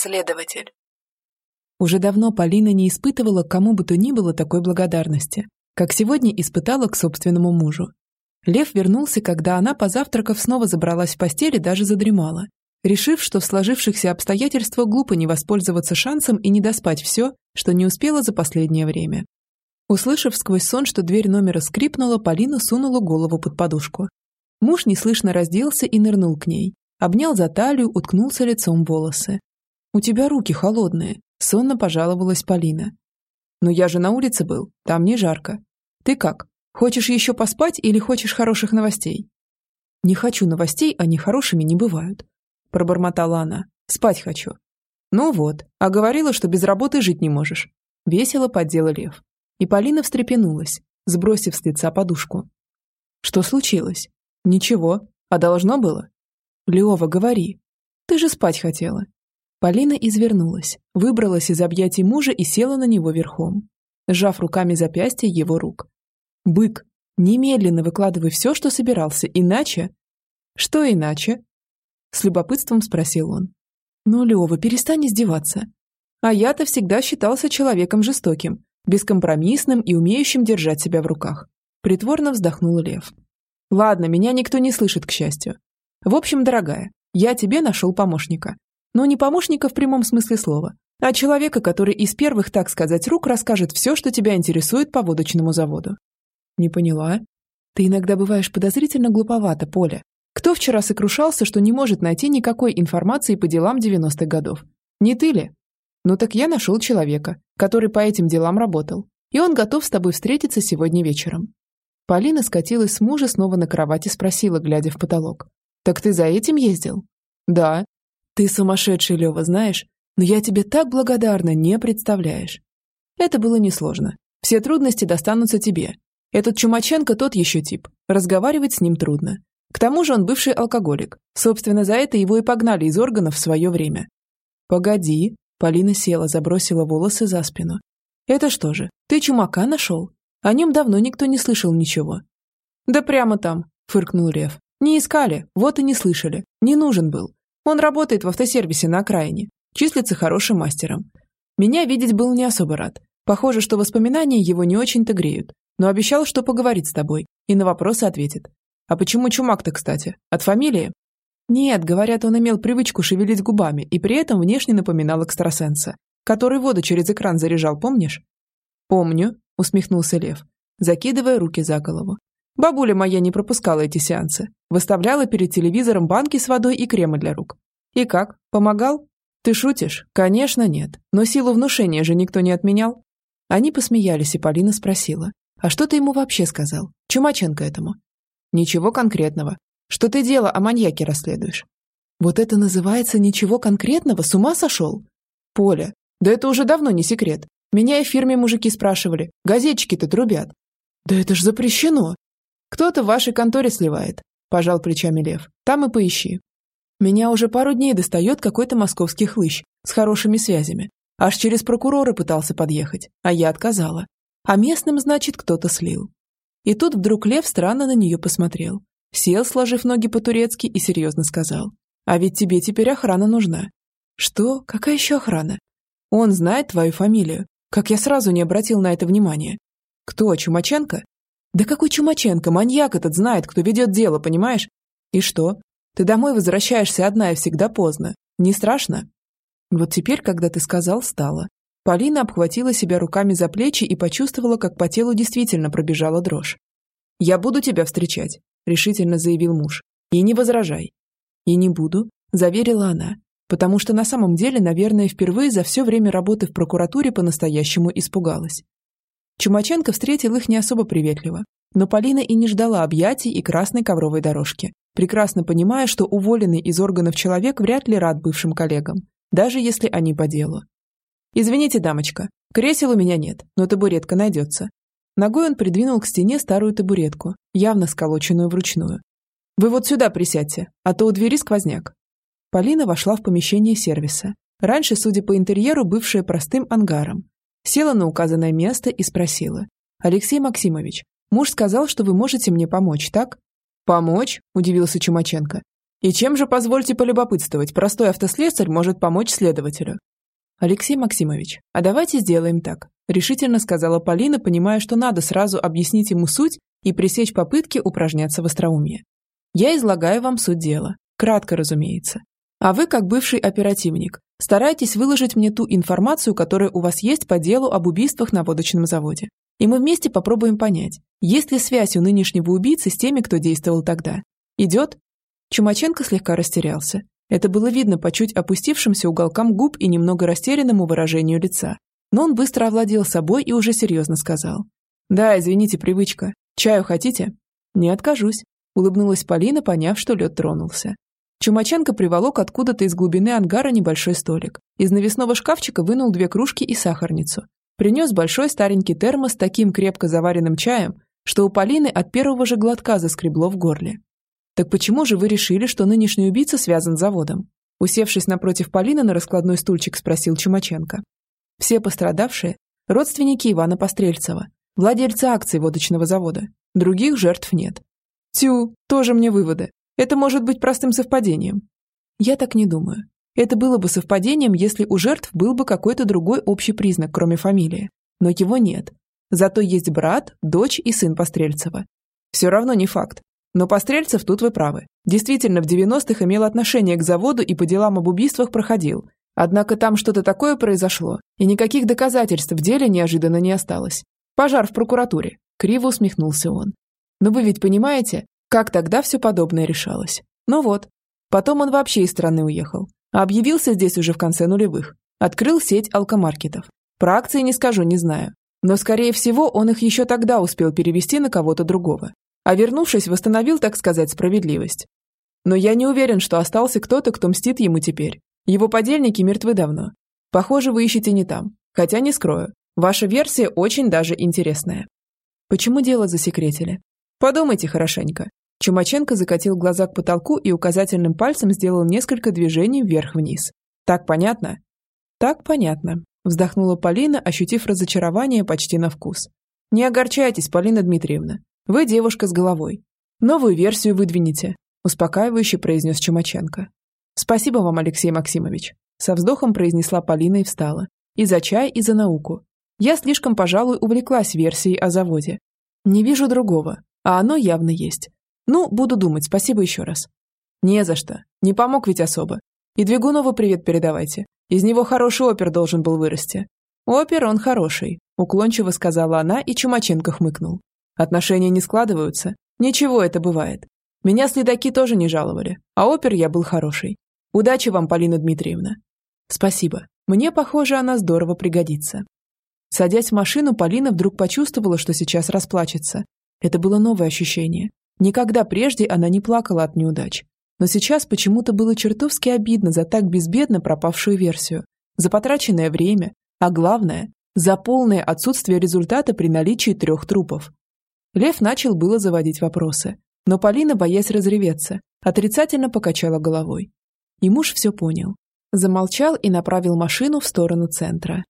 Следователь. Уже давно Полина не испытывала кому бы то ни было такой благодарности, как сегодня испытала к собственному мужу. Лев вернулся, когда она, позавтракав, снова забралась в постель и даже задремала, решив, что в сложившихся обстоятельствах глупо не воспользоваться шансом и не доспать все, что не успела за последнее время. Услышав сквозь сон, что дверь номера скрипнула, Полина сунула голову под подушку. Муж неслышно разделся и нырнул к ней. Обнял за талию, уткнулся лицом в волосы. «У тебя руки холодные», — сонно пожаловалась Полина. «Но я же на улице был, там не жарко. Ты как, хочешь еще поспать или хочешь хороших новостей?» «Не хочу новостей, они хорошими не бывают», — пробормотала она. «Спать хочу». «Ну вот, а говорила, что без работы жить не можешь». Весело поддела Лев. И Полина встрепенулась, сбросив с лица подушку. «Что случилось?» «Ничего. А должно было?» «Лева, говори. Ты же спать хотела». Полина извернулась, выбралась из объятий мужа и села на него верхом, сжав руками запястья его рук. «Бык, немедленно выкладывай все, что собирался, иначе...» «Что иначе?» С любопытством спросил он. «Ну, Лева, перестань издеваться. А я-то всегда считался человеком жестоким, бескомпромиссным и умеющим держать себя в руках. Притворно вздохнул Лев. Ладно, меня никто не слышит, к счастью. В общем, дорогая, я тебе нашел помощника. Но не помощника в прямом смысле слова, а человека, который из первых, так сказать, рук расскажет все, что тебя интересует по водочному заводу. Не поняла. Ты иногда бываешь подозрительно глуповато, Поля. Кто вчера сокрушался, что не может найти никакой информации по делам 90-х годов? Не ты ли? Ну так я нашел человека, который по этим делам работал, и он готов с тобой встретиться сегодня вечером. Полина скатилась с мужа снова на кровать и спросила, глядя в потолок. «Так ты за этим ездил?» «Да». «Ты сумасшедший, Лева, знаешь, но я тебе так благодарна, не представляешь». Это было несложно. Все трудности достанутся тебе. Этот Чумаченко тот еще тип. Разговаривать с ним трудно. К тому же он бывший алкоголик. Собственно, за это его и погнали из органов в свое время. «Погоди», Полина села, забросила волосы за спину. «Это что же, ты чумака нашел? О нем давно никто не слышал ничего». «Да прямо там», — фыркнул Лев. «Не искали, вот и не слышали. Не нужен был. Он работает в автосервисе на окраине. Числится хорошим мастером. Меня видеть был не особо рад. Похоже, что воспоминания его не очень-то греют. Но обещал, что поговорит с тобой и на вопросы ответит. А почему чумак-то, кстати? От фамилии? Нет, говорят, он имел привычку шевелить губами и при этом внешне напоминал экстрасенса, который воду через экран заряжал, помнишь? Помню, усмехнулся Лев, закидывая руки за голову. Бабуля моя не пропускала эти сеансы. Выставляла перед телевизором банки с водой и крема для рук. И как? Помогал? Ты шутишь? Конечно, нет. Но силу внушения же никто не отменял. Они посмеялись, и Полина спросила. А что ты ему вообще сказал? Чумаченко этому? Ничего конкретного. Что ты дело о маньяке расследуешь? Вот это называется ничего конкретного? С ума сошел? Поля, да это уже давно не секрет. Меня и в фирме мужики спрашивали. Газетчики-то трубят. Да это ж запрещено. Кто-то в вашей конторе сливает, пожал плечами Лев. Там и поищи. Меня уже пару дней достает какой-то московский хлыщ с хорошими связями. Аж через прокурора пытался подъехать, а я отказала. А местным, значит, кто-то слил. И тут вдруг Лев странно на нее посмотрел. Сел, сложив ноги по-турецки, и серьезно сказал. «А ведь тебе теперь охрана нужна». «Что? Какая еще охрана?» «Он знает твою фамилию. Как я сразу не обратил на это внимания». «Кто, Чумаченко?» «Да какой Чумаченко? Маньяк этот знает, кто ведет дело, понимаешь? И что? Ты домой возвращаешься одна и всегда поздно. Не страшно?» Вот теперь, когда ты сказал, стало. Полина обхватила себя руками за плечи и почувствовала, как по телу действительно пробежала дрожь. «Я буду тебя встречать решительно заявил муж. «И не возражай». «И не буду», – заверила она, потому что на самом деле, наверное, впервые за все время работы в прокуратуре по-настоящему испугалась. Чумаченко встретил их не особо приветливо, но Полина и не ждала объятий и красной ковровой дорожки, прекрасно понимая, что уволенный из органов человек вряд ли рад бывшим коллегам, даже если они по делу. «Извините, дамочка, кресел у меня нет, но табуретка найдется. Ногой он придвинул к стене старую табуретку, явно сколоченную вручную. «Вы вот сюда присядьте, а то у двери сквозняк». Полина вошла в помещение сервиса, раньше, судя по интерьеру, бывшее простым ангаром. Села на указанное место и спросила. «Алексей Максимович, муж сказал, что вы можете мне помочь, так?» «Помочь?» – удивился Чумаченко. И чем же, позвольте полюбопытствовать, простой автослесарь может помочь следователю? Алексей Максимович, а давайте сделаем так, решительно сказала Полина, понимая, что надо сразу объяснить ему суть и пресечь попытки упражняться в остроумии. Я излагаю вам суть дела. Кратко, разумеется. А вы, как бывший оперативник, старайтесь выложить мне ту информацию, которая у вас есть по делу об убийствах на водочном заводе. И мы вместе попробуем понять, есть ли связь у нынешнего убийцы с теми, кто действовал тогда. Идет? Чумаченко слегка растерялся. Это было видно по чуть опустившимся уголкам губ и немного растерянному выражению лица. Но он быстро овладел собой и уже серьезно сказал. «Да, извините, привычка. Чаю хотите?» «Не откажусь», – улыбнулась Полина, поняв, что лед тронулся. Чумаченко приволок откуда-то из глубины ангара небольшой столик. Из навесного шкафчика вынул две кружки и сахарницу. Принес большой старенький термос с таким крепко заваренным чаем, что у Полины от первого же глотка заскребло в горле. «Так почему же вы решили, что нынешний убийца связан с заводом?» Усевшись напротив Полины на раскладной стульчик, спросил Чумаченко. Все пострадавшие – родственники Ивана Пострельцева, владельца акций водочного завода. Других жертв нет. Тю, тоже мне выводы. Это может быть простым совпадением. Я так не думаю. Это было бы совпадением, если у жертв был бы какой-то другой общий признак, кроме фамилии. Но его нет. Зато есть брат, дочь и сын Пострельцева. Все равно не факт. Но Пострельцев тут вы правы. Действительно, в 90-х имел отношение к заводу и по делам об убийствах проходил. Однако там что-то такое произошло, и никаких доказательств в деле неожиданно не осталось. Пожар в прокуратуре. Криво усмехнулся он. Но вы ведь понимаете, как тогда все подобное решалось? Ну вот. Потом он вообще из страны уехал. Объявился здесь уже в конце нулевых. Открыл сеть алкомаркетов. Про акции не скажу, не знаю. Но, скорее всего, он их еще тогда успел перевести на кого-то другого. А вернувшись, восстановил, так сказать, справедливость. Но я не уверен, что остался кто-то, кто мстит ему теперь. Его подельники мертвы давно. Похоже, вы ищете не там. Хотя не скрою. Ваша версия очень даже интересная. Почему дело засекретили? Подумайте хорошенько. Чумаченко закатил глаза к потолку и указательным пальцем сделал несколько движений вверх-вниз. Так понятно? Так понятно, вздохнула Полина, ощутив разочарование почти на вкус. Не огорчайтесь, Полина Дмитриевна. Вы девушка с головой. Новую версию выдвинете, успокаивающе произнес Чумаченко. Спасибо вам, Алексей Максимович. Со вздохом произнесла Полина и встала. И за чай, и за науку. Я слишком, пожалуй, увлеклась версией о заводе. Не вижу другого, а оно явно есть. Ну, буду думать, спасибо еще раз. Не за что. Не помог ведь особо. И Двигунову привет передавайте. Из него хороший опер должен был вырасти. Опер он хороший, уклончиво сказала она, и Чумаченко хмыкнул. Отношения не складываются? Ничего, это бывает. Меня следаки тоже не жаловали, а опер я был хороший. Удачи вам, Полина Дмитриевна. Спасибо. Мне, похоже, она здорово пригодится. Садясь в машину, Полина вдруг почувствовала, что сейчас расплачется. Это было новое ощущение. Никогда прежде она не плакала от неудач. Но сейчас почему-то было чертовски обидно за так безбедно пропавшую версию, за потраченное время, а главное, за полное отсутствие результата при наличии трех трупов. Лев начал было заводить вопросы, но Полина, боясь разреветься, отрицательно покачала головой. И муж все понял. Замолчал и направил машину в сторону центра.